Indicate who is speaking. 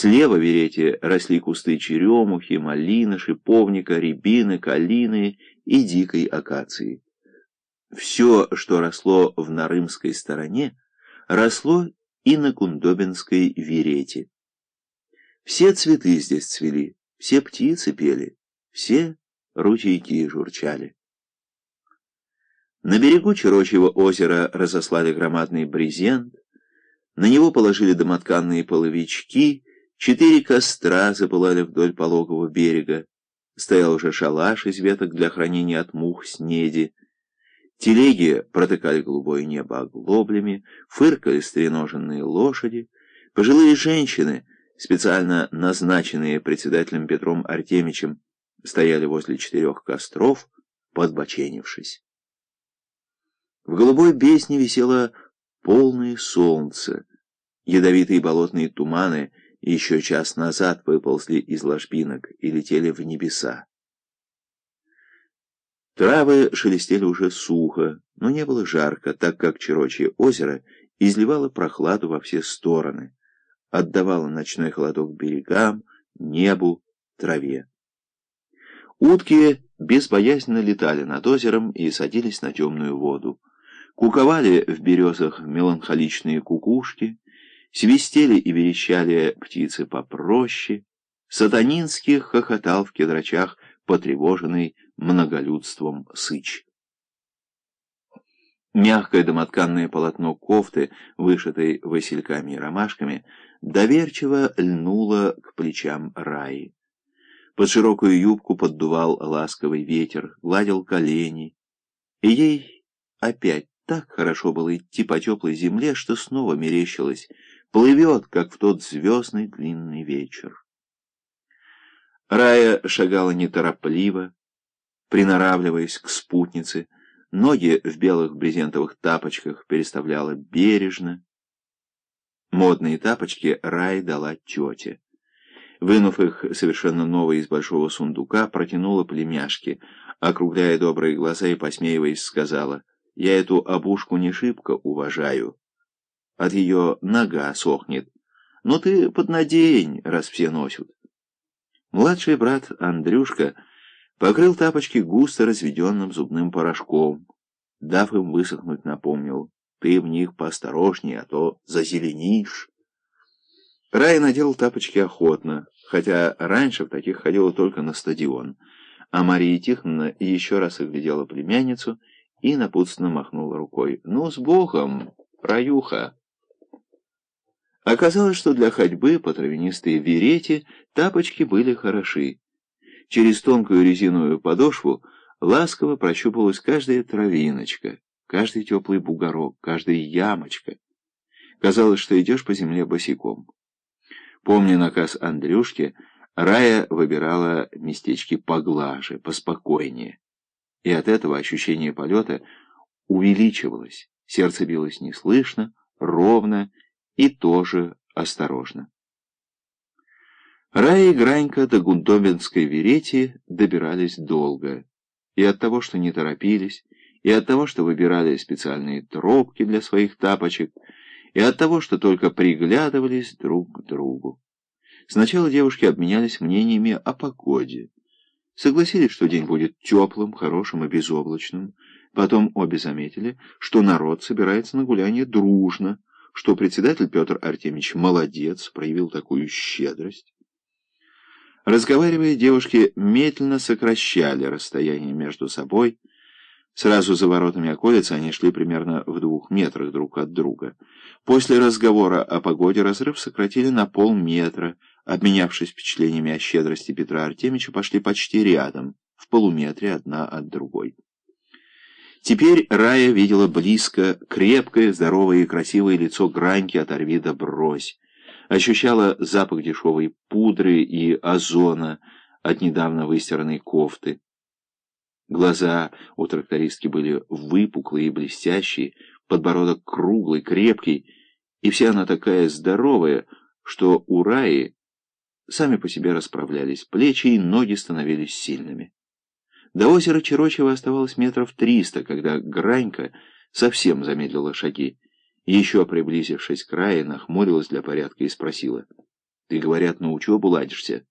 Speaker 1: Слева Верете росли кусты черемухи, малины, шиповника, рябины, калины и дикой акации. Все, что росло в Нарымской стороне, росло и на Кундобинской Верете. Все цветы здесь цвели, все птицы пели, все ручейки журчали. На берегу Чирочьего озера разослали громадный брезент, на него положили домотканные половички, четыре костра запылали вдоль пологого берега, стоял уже шалаш из веток для хранения от мух снеди, телеги протыкали голубое небо оглоблями, фыркали стреноженные лошади, пожилые женщины, специально назначенные председателем Петром Артемичем, стояли возле четырех костров, подбоченившись. В голубой бездне висело полное солнце. Ядовитые болотные туманы еще час назад выползли из ложбинок и летели в небеса. Травы шелестели уже сухо, но не было жарко, так как Чирочье озеро изливало прохладу во все стороны, отдавало ночной холодок берегам, небу, траве. Утки безбоязненно летали над озером и садились на темную воду. Куковали в березах меланхоличные кукушки, свистели и верещали птицы попроще, сатанинский хохотал в кедрачах, потревоженный многолюдством сыч. Мягкое домотканное полотно кофты, вышитой васильками и ромашками, доверчиво льнуло к плечам Раи. Под широкую юбку поддувал ласковый ветер, гладил колени. И ей опять так хорошо было идти по теплой земле, что снова мерещилось. Плывет, как в тот звездный длинный вечер. Рая шагала неторопливо, приноравливаясь к спутнице, ноги в белых брезентовых тапочках переставляла бережно. Модные тапочки Рай дала тете. Вынув их совершенно новые из большого сундука, протянула племяшке, округляя добрые глаза и, посмеиваясь, сказала, «Я эту обушку не шибко уважаю. От ее нога сохнет. Но ты поднадень, раз все носят». Младший брат Андрюшка покрыл тапочки густо разведенным зубным порошком. Дав им высохнуть, напомнил, «Ты в них поосторожнее, а то зазеленишь». Рая надел тапочки охотно, хотя раньше в таких ходила только на стадион. А Мария Тихоновна еще раз оглядела племянницу и напутственно махнула рукой. «Ну, с Богом, Раюха!» Оказалось, что для ходьбы по травянистой верете тапочки были хороши. Через тонкую резиновую подошву ласково прощупалась каждая травиночка, каждый теплый бугорок, каждая ямочка. Казалось, что идешь по земле босиком. Помня наказ Андрюшки, Рая выбирала местечки поглаже, поспокойнее. И от этого ощущение полета увеличивалось, сердце билось неслышно, ровно и тоже осторожно. Рая и Гранька до Гундобинской верети добирались долго, и от того, что не торопились, и от того, что выбирали специальные тропки для своих тапочек, и от того, что только приглядывались друг к другу. Сначала девушки обменялись мнениями о погоде. Согласились, что день будет теплым, хорошим и безоблачным. Потом обе заметили, что народ собирается на гуляние дружно, что председатель Петр Артемьевич молодец, проявил такую щедрость. Разговаривая, девушки медленно сокращали расстояние между собой, Сразу за воротами околицы они шли примерно в двух метрах друг от друга. После разговора о погоде разрыв сократили на полметра, обменявшись впечатлениями о щедрости Петра Артемича, пошли почти рядом, в полуметре одна от другой. Теперь Рая видела близко крепкое, здоровое и красивое лицо Граньки от Орвида брось, ощущала запах дешевой пудры и озона от недавно выстиранной кофты. Глаза у трактористки были выпуклые и блестящие, подбородок круглый, крепкий, и вся она такая здоровая, что у Раи сами по себе расправлялись плечи и ноги становились сильными. До озера Чирочева оставалось метров триста, когда Гранька совсем замедлила шаги. Еще приблизившись к Рае, нахмурилась для порядка и спросила, Ты, говорят, на учебу ладишься.